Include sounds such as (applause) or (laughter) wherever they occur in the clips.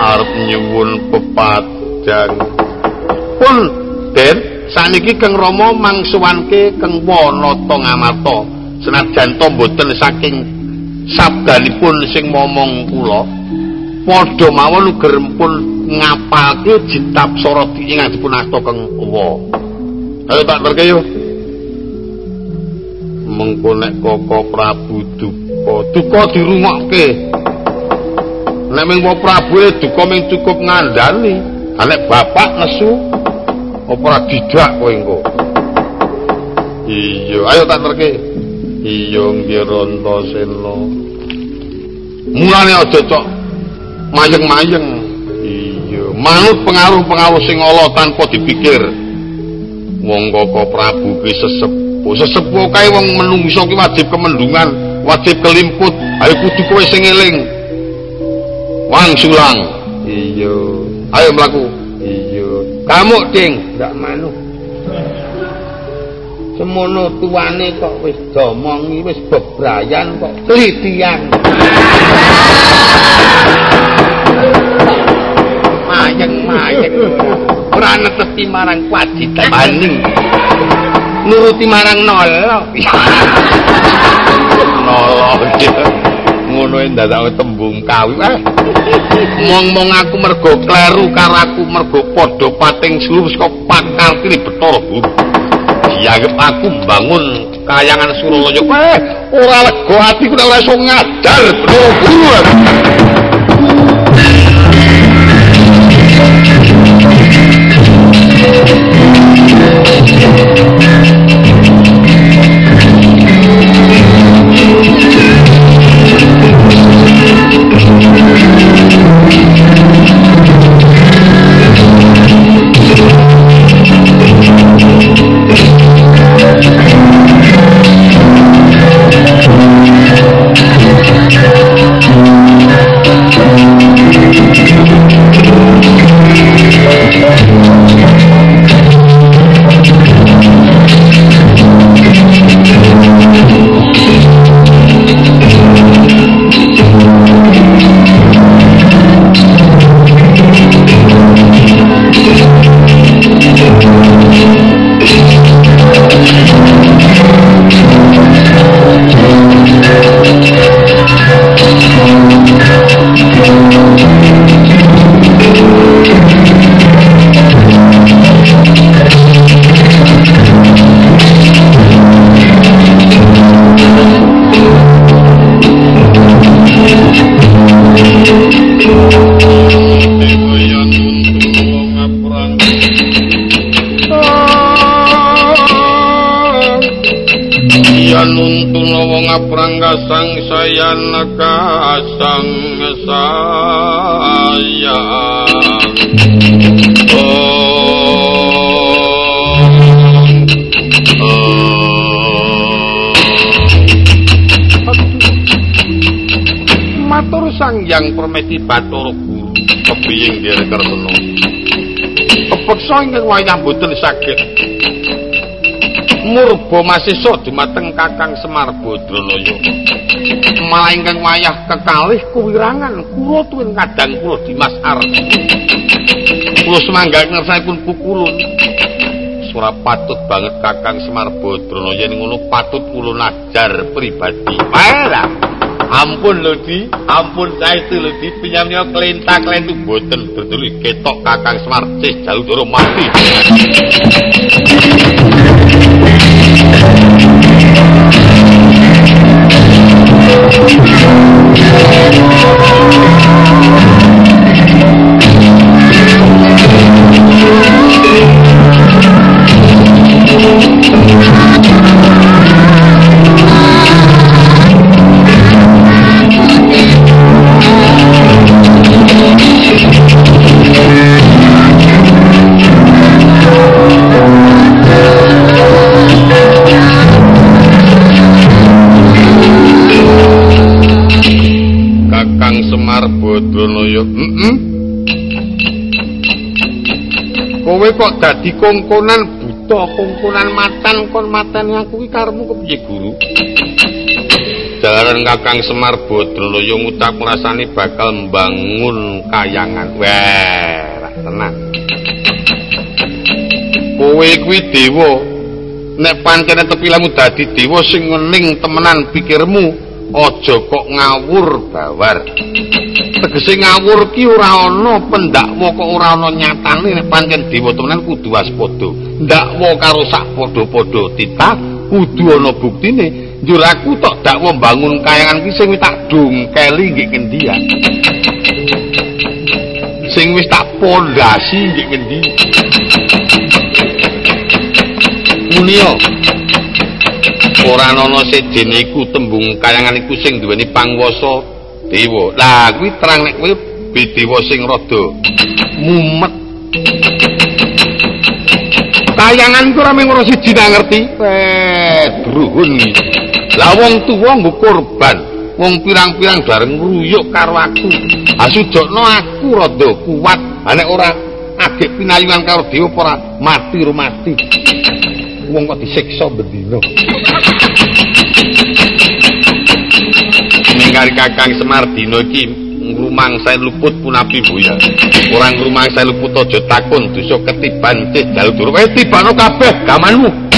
arep nyuwun pepadang. Pun, Den, saniki Kang Rama mangsuwanke Kang Wanata Ngamarta. Senajan to mboten saking sabdanipun sing momong kula, padha mawon uger pun ngapalke jitab sora ingkang dipun asta Kang Wa. Ayo tak terke yo. Mengko nek Koko Prabu duka, duka dirungokke. Nek ming Prabu duka ming cukup ngandani. Nek bapak nesu apa ora didak kowe engko. Iya, ayo tak terke. Iya nggih Rantasena. Mulane aja cok mayeng-mayeng. Iya, manut pengaruh-pengaruh sing ala tanpa dipikir. Wong Koko Prabu ki sesepuh, sesepuh kae wong menungso ki wajib kemendungan, wajib kelimput. Ayo kudu kowe sing eling. Wang Sulang. Iya. Ayo mlaku. Iya. Kamu, Ding, ndak manut. semono tuane kok wis domongi wis bebrayan kok klitian mayeng mayeng ora netesi marang kewajiban maning nuruti marang nolo (laughs) nolo ngono ndadak tembung kawi. Eh mong-mong aku mergo kleru karo aku mergo padha pating sluwes kok pakal kiri betara buru dianggep aku bangun kayangan Suralaya. Eh ora lega atiku ora iso ngadar betara buru batur guru kepiying dhewe karena kepeksa ingkang wayah boten sakit murba masisa dumateng Kakang Semar Badranaya. Malah ingkang wayah kekalih kuwirangan kula tuwin kadang kula Dimas Arti. Kula semangga ngersanipun pukulun. Sura patut banget Kakang Semar Badranaya ning ngono patut kula najar pribadi. Wae Ampun lho Di, ampun saestu lho Di, pinyamnya kelintak-kelintuk boten berduli ketok Kakang Semar cis jalur mati. kok dadi kongkonan buta kongkonan matan kon matane aku iki karemu kepiye guru jalaran Kakang Semar Badranaya ngucap ngrasani bakal mbangun kayangan. Wah, tenang. Kowe kuwi dewa. Nek pancen tepi lamu dadi dewa sing ngening temenan pikirmu, aja kok ngawur bawar. Tegese ngawur ki ora ana pendakwa kok ora ana nyatane nek pancen dewa temenan kudu waspada. Ndakwa karo sak padha-padha titah kudu ana buktine. Njur aku tok dakwa mbangun kayangan ki sing tak dongkeli nggih kendian. Sing wis tak pondasi nggih kendi. Munio. Ora ana sedene iku tembung kayangan iku sing duweni pangwasa dewa. Lah kuwi terang nek kowe dewa sing rada mumet. Kayangan iku ora siji ngerti. Eh, druhun. Lah wong tuwa nggo korban, wong pirang-pirang bareng ngruyuk karo aku. Asujokno aku rada kuat, nek ora agek pinayungan karo dewa ora mati ro mati. Wong kok disiksa bendina. Ningkari Kakang Semar dina iki ngrumang luput punapi buya. Orang ngrumang luput aja takun dosa ketiban cek dalu durung. Eh tibano kabeh gamanmu.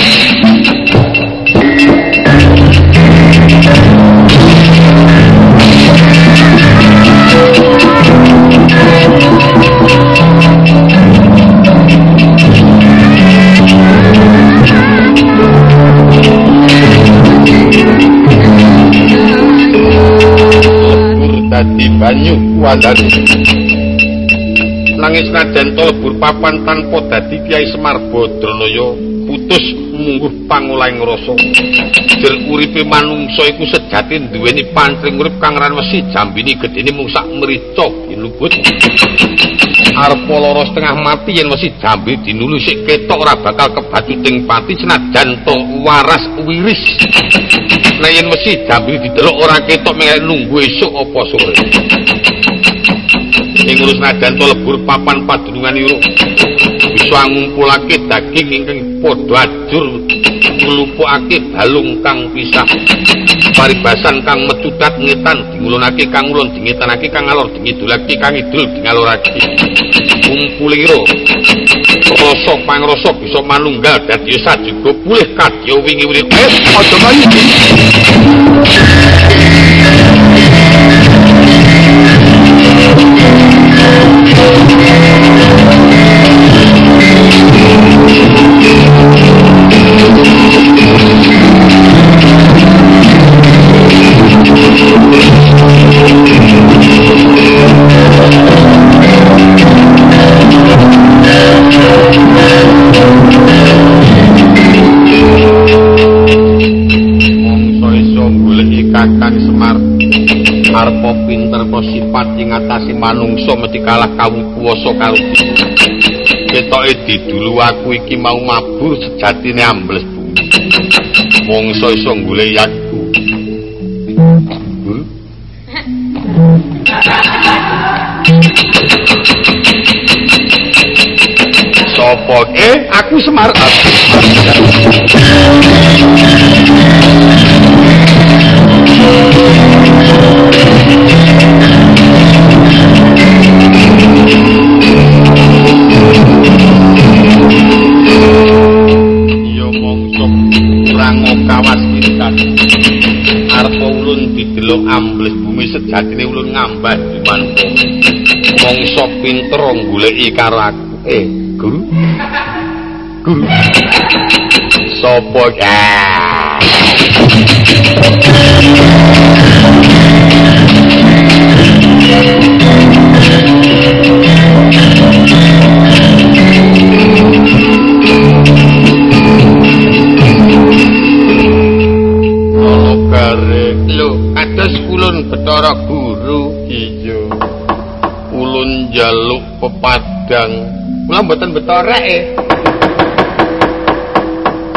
Dadi banyu kuandani nangis nadan lebur papan tanpa dadi kiai semar bodronoyo putus mungguh pangulai ngerosok jer uripe manungsa iku sejati duweni pancring urip kang ran wesi jambini gedene mung sak mrica luput arep lara setengah mati yen wesi jambi dinulu sik ketok ora bakal kebacuting pati senajan to waras wiris wesi jambi didelok ora ketok mengke nunggu esuk apa sore. Ing urus nadan to lebur papan padunungan iro bisa ngumpulake daging ingkang padha ajur nglupukake balung kang pisah. Paribasan kang mecutat ngetan dingulunake kang ulun dingetanake kang alor dingidulake kang idul dingalorake. Kumpulira rasa pangrasa bisa manunggal dadi sajuga pulih kadya wingi urip eh aja maju ngatasi manungsa mesti kalah kawukuwasa karo ketoke didulu aku iki mau mabur sejatine ambles bumi mongso iso golek aku Sopo? Eh aku semar ambles bumi sejatine ulun ngambah dimanpo mongso pinter goleki karo aku. Eh guru? Guru? Ulun jaluk pepadang. Kula mboten betorek e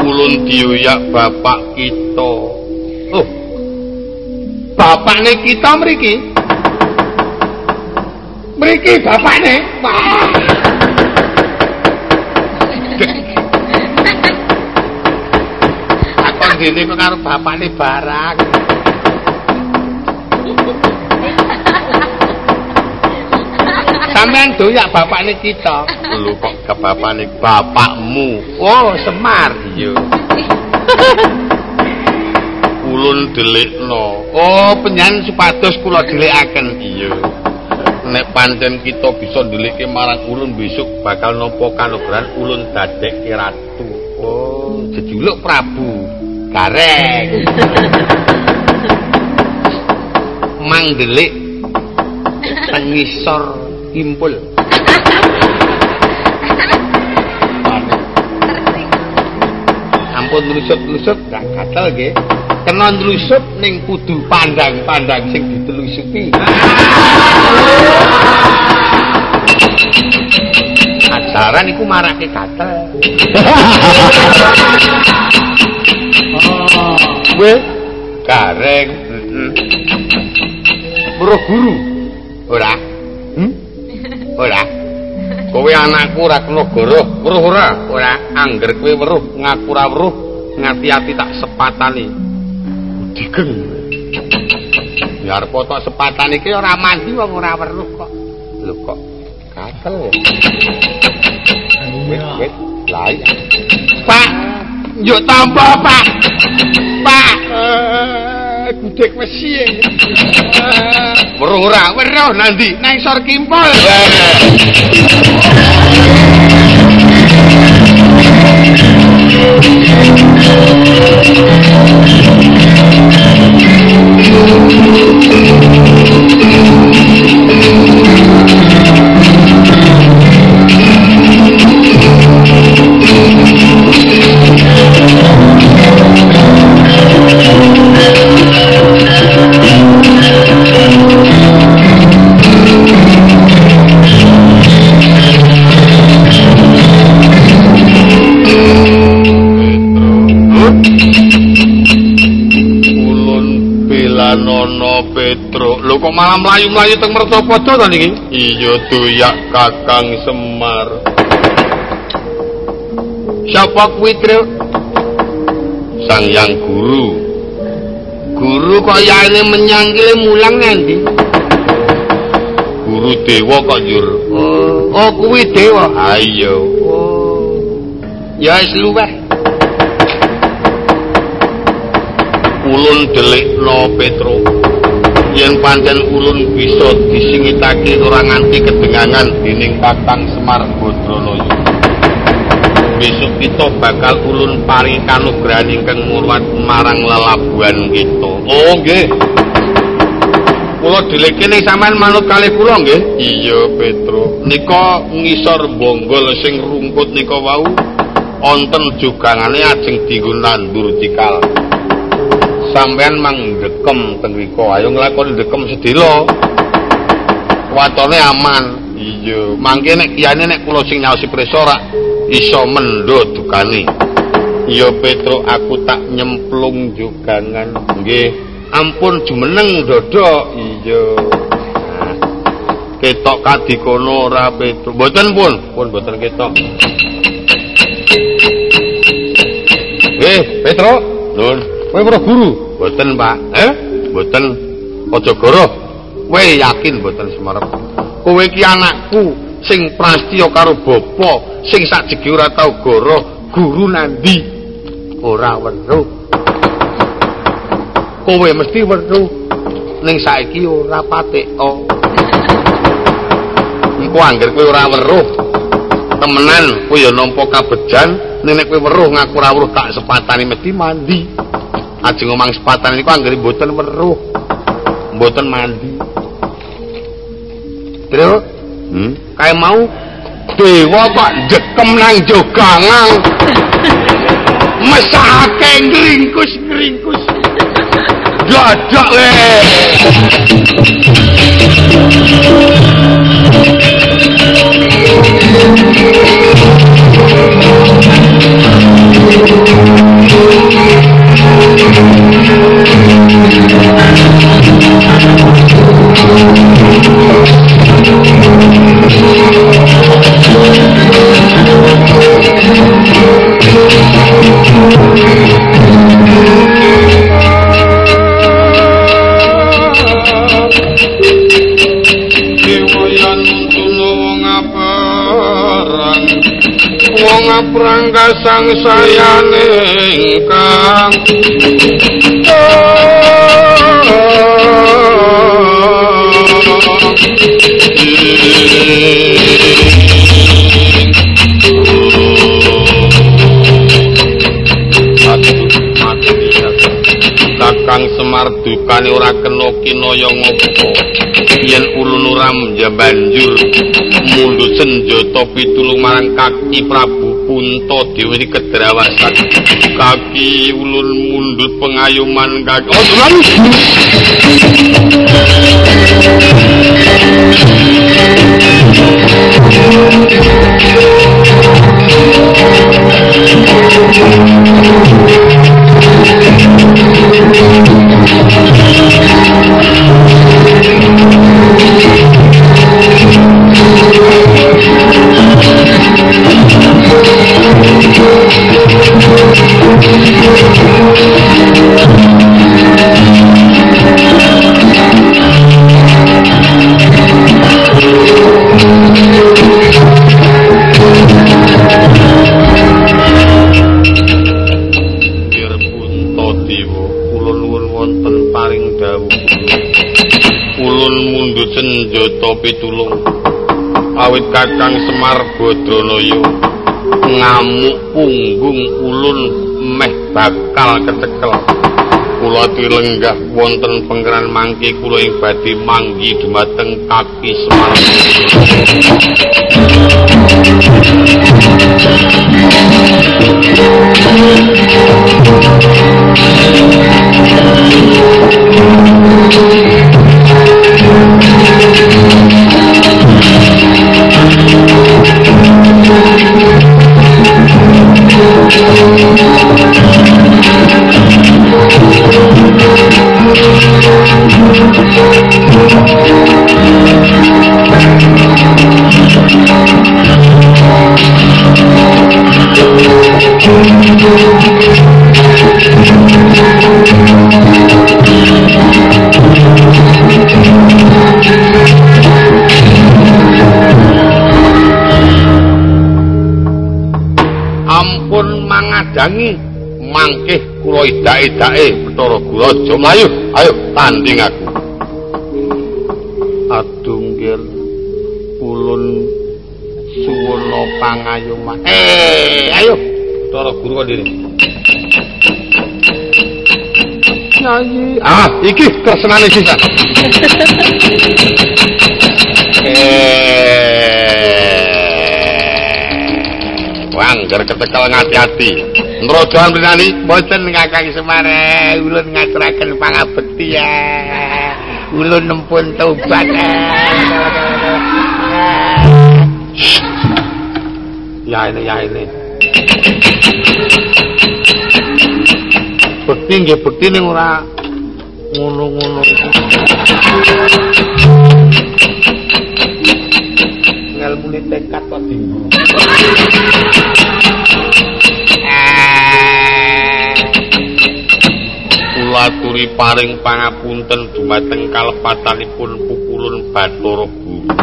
ulun diuyak bapak kita. Oh bapakne kita mriki mriki bapakne. Wah apa ngene kok karo bapakne barang. Sampean doyak bapakne kita. Lho kok ke bapakne bapakmu? Oh semar. Iya. Ulun delikno. Oh penyanyi supados kula delikaken iya. Nek pancen kita bisa ndelike marang ulun besok bakal nampa kanugrahan ulun dadekke ratu. Oh, jejuluk Prabu. Gareng. Mang delik tengisor impul. Ampun lusut-lusut gak gatel nggih. Kena nlusut ning kudu pandang-pandang sing ditelusuti. Ajaran iku marake gatel. Oh, (laughs) weh gareng. Weruh guru. Ora. Hm? Ora. Kowe anakku ora kena goroh, weruh ora? Ora. Angger kowe weruh ngaku ora weruh, ngati-ati tak sepatani. Digeng. Ya arep tak sepatani iki ora mandi wong ora weruh kok. Lho kok katel. Wit wit lai. Pak, yo tambah, Pak. Pak. gudek mesi weruh ora weruh nanti nang sor kimpul kok malah mlayu-mlayu teng Mertopada to niki? Iya doyak Kakang Semar. Siapa kuwi, Tru? Sang Yang Guru. Guru kok yane menyangkile mulang ngendi? Guru dewa kok njur. Oh, oh kuwi dewa. Ayo. Oh. Ya wis luweh. Ulun delikno Petro. Yen pancen ulun bisa disingitake ora nganti kedengangan dening Kakang Semar Badranaya. Besok kita bakal ulun paring kanugrahan ingkang murwat marang lelabuhan kita. Oh nggih. Kula dileke ning sampean manut kalih kula nggih. Iya, Petro. Nika ngisor bonggol sing rungkut nika wau wonten jugangane ajeng dienggo nandur dikal. Sampean mang dekem teng riko ayo nglakoni dekem sedelo watone aman. Iya. Mangke nek kiyane nek kula sing nyaosi prisa ora iso mendho dukane iya petro aku tak nyemplung jugangan nggih. Ampun jumeneng dodo iya. Ketok kadikono ora petro. Mboten pun. Pun mboten ketok. Eh, Petro, Nun, kowe ora guru? Boten, Pak. Eh? Boten. Aja goroh. Kowe yakin boten semarep. Kowe iki anakku sing prastiya karo bapa, sing sakjege ora tau goroh, guru nandi ora weruh. Kowe mesti weruh. Ning saiki ora patek. Engko angger kowe ora weruh. Temenan kowe ya nampa kabejan, nek kowe weruh ngaku ora weruh tak sepatani mesti mandi. Ajeng ngomong sepatan niku anggere mboten weruh. Mboten mandi. Terus hmm? kae mau dewa kok jekem nang jogangan. (laughs) Mesake ngringkus-ngringkus. 这这嘞。Thank you. Sang sayane kang Kakang Semar dukane ora kena kinaya ngopo? Yen ulun uram ya banjur mundhut senjata pitulung marang kaki Prabu Punta Dewi Kedrawasan kaki ulun mundhut pengayuman kaki oh, pitulung awit kakang Semar Badranaya ngamuk punggung ulun meh bakal kecekel. Kula dilenggah wonten penggeran mangke kula ing badhe manggi dumateng kaki Semar dangi mangkeh kula idak-idake Bathara Guraja Mlayu ayo tanding aku. Adunggil ulun suwana pangayuman eh ayo. Bathara Guru kandhene Nyai ah iki kersenane sisa. Wangger ketekel ngati-ati. Nrojoan prinani mboten Kakang Semar ulun ngaturaken pangabekti ya. Ulun nempun tobat. Ya ini ya ini. Bekti nggih bekti ning ora ngono-ngono. Ngelmune tekad kok. Aturi paring pangapunten dumateng kalepatanipun pukulun Bathara Guru.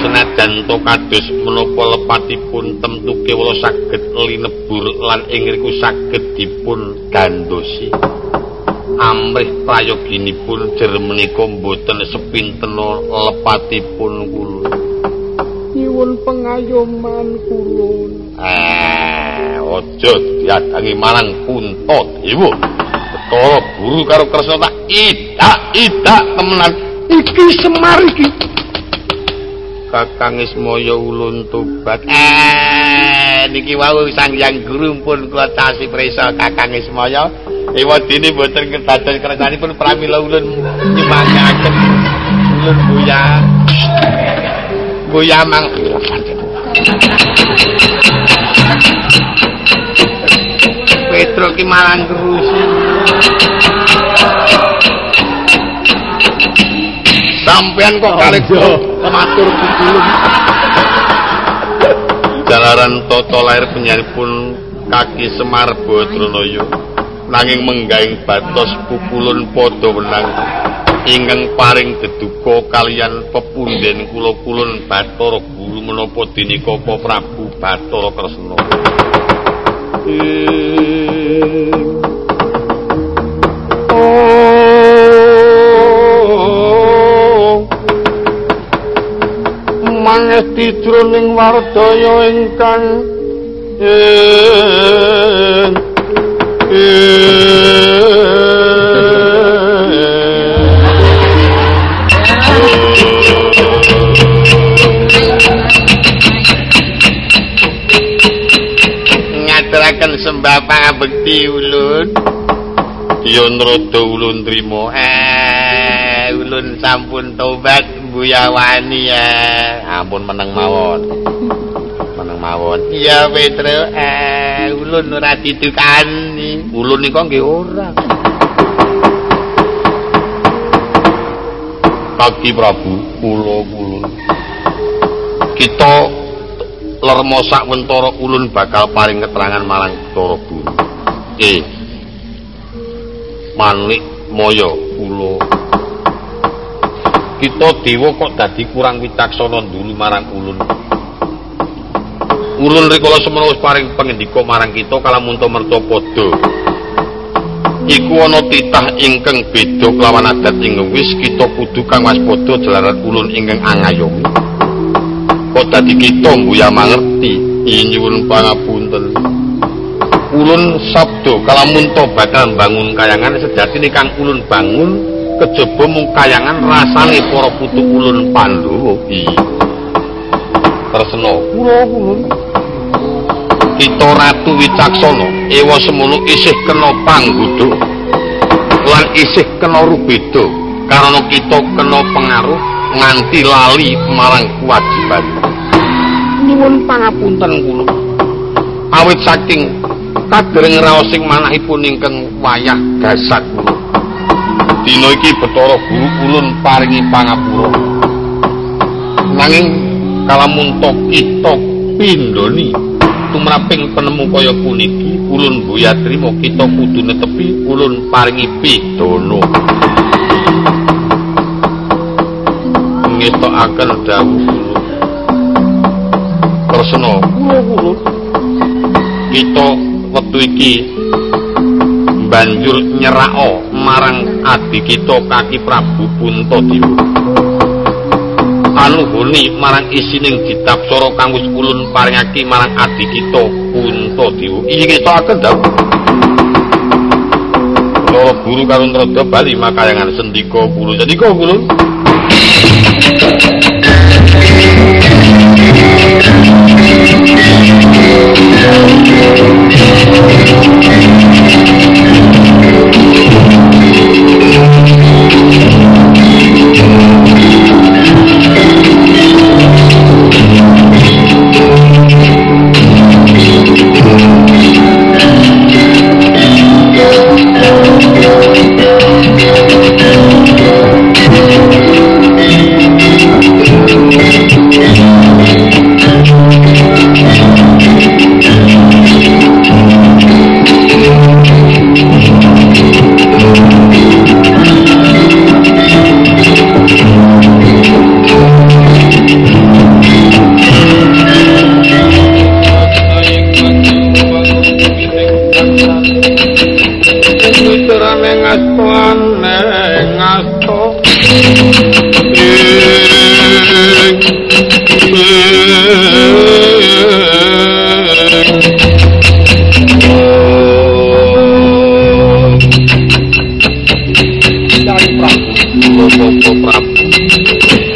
Senajan to kados menapa lepatipun temtu kewala saged linebur lan ing riku saged dipun gandosi. Amrih prayoginipun jer menika boten sepinten lepatipun kula. Nyuwun pengayoman kula. Eh, aja diadangi marang puntot, Ibu. Bathara Guru karo Kresna tak idak-idak temenan iki Semar iki. Kakang Ismaya ulun tobat. Eh, niki wau Sang Hyang Guru pun kula tasih prisa Kakang Ismaya. Ewadene boten kedados kersanipun pramila ulun nyemangake ulun buya. Buya mang Petro ki malang kerusi. Sampean kok kali matur kukulum. Jalaran toto lahir penyanyi pun kaki semar Badranaya nanging menggaing batos pukulun podo menang ingkang paring deduka kalian pepunden kula kulun Bathara Guru menapa dene Koko Prabu Bathara Kresna. Jroning wardaya ingkang ing ngaturaken sembah pangabekti ulun yen rada ulun trima. Eh ulun sampun tobat buya wani ya ampun meneng mawon meneng mawon iya Petro eh ulun ora didukani ulun nika nggih ora Kaki Prabu, kula ulun. Kita lermo sak wentara ulun bakal paring keterangan marang Bathara Guru. Eh. Manik Moyo kula. Kita dewa kok dadi kurang wicaksana dulu marang ulun. Ulun rikala semana wis paring pangendika marang kita kalamun to merta padha. Iku ana titah ingkang beda kelawan adat ing wis kita kudu kang waspada jalaran ulun ingkang angayomi. kok dadi kita mbuya mangerti nyuwun pangapunten ulun sabdo kalamun to bakal bangun kayangan sejatine kang ulun bangun kejaba mung kayangan rasane para putu ulun Pandhawa. Iki tresna. Kula ulun kita ratu wicaksana. Ewa semono isih kena panggodha lan isih kena rubeda. Karena kita kena pengaruh nganti lali marang kewajiban. Nyuwun pangapunten kula. Awit saking kadereng raosing manahipun ingkang wayah dasar kula. Dina iki Bathara Guru ulun paringi pangapura. Nanging kalamun to kita pindhoni tumraping penemu kaya puniki ulun boya trima kita kudu netepi ulun paringi pidana. ngetokaken dawuh kula. Kresna kula. Kita wektu iki banjur nyerako marang adi kita Kaki Prabu Puntadewa. Anuhuni marang isining ditapsara kang wis ulun paringake marang adi kita Puntadewa. Iki ngetokaken dawuh. Loro guru karo Nrada bali makayangan sendika kula. Sendika kula. Putrane Thank you.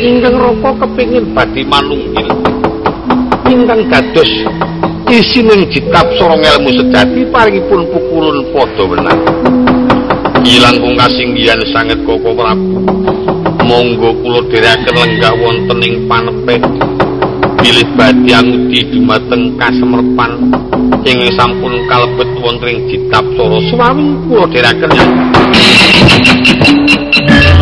Ingkang raka kepingin badhe manunggil ingkang dados isining jitab sorong ilmu sejati paringipun pukulun padha wenang. Ilang pungkasinggihan sanget koko prabu. Monggo kula dherekaken lenggah wonten ing panepet. Bilih badhe angudi dumateng kasemrepan ing sampun kalebet wonten ing jitab sora swami kula dherekaken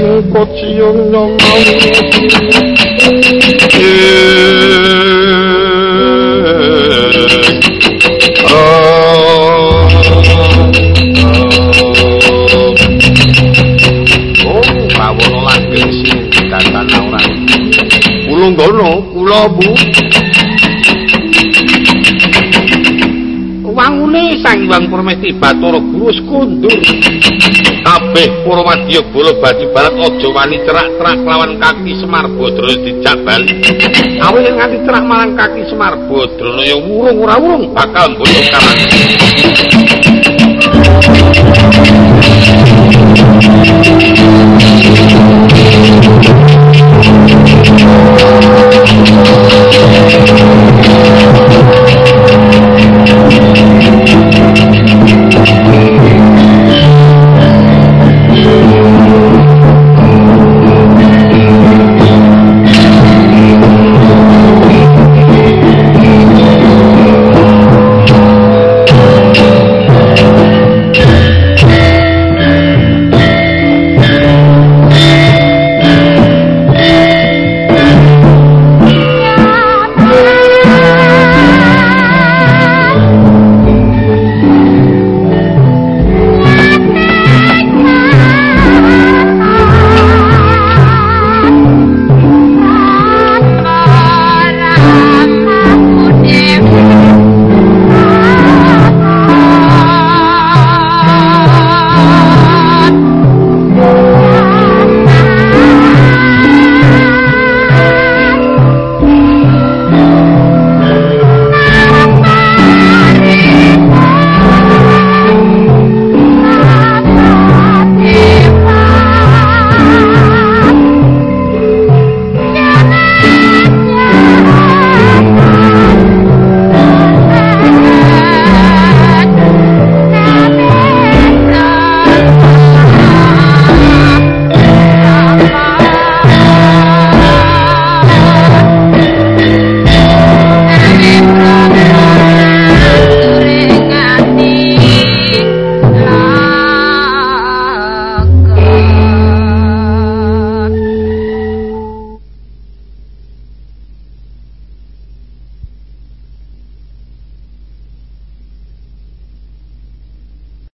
yang yung nyong gono, kula bu. Wangune Sang Hyang Permesti Bathara Guru sekundur. kabeh Purwadya Bala Bati Barat aja wani cerak-cerak lawan Kaki Semar Badrana dijak bali. Awil nganti cerak marang Kaki Semar Badrana ya wurung ora wurung bakal mbuyung karang. Thank you.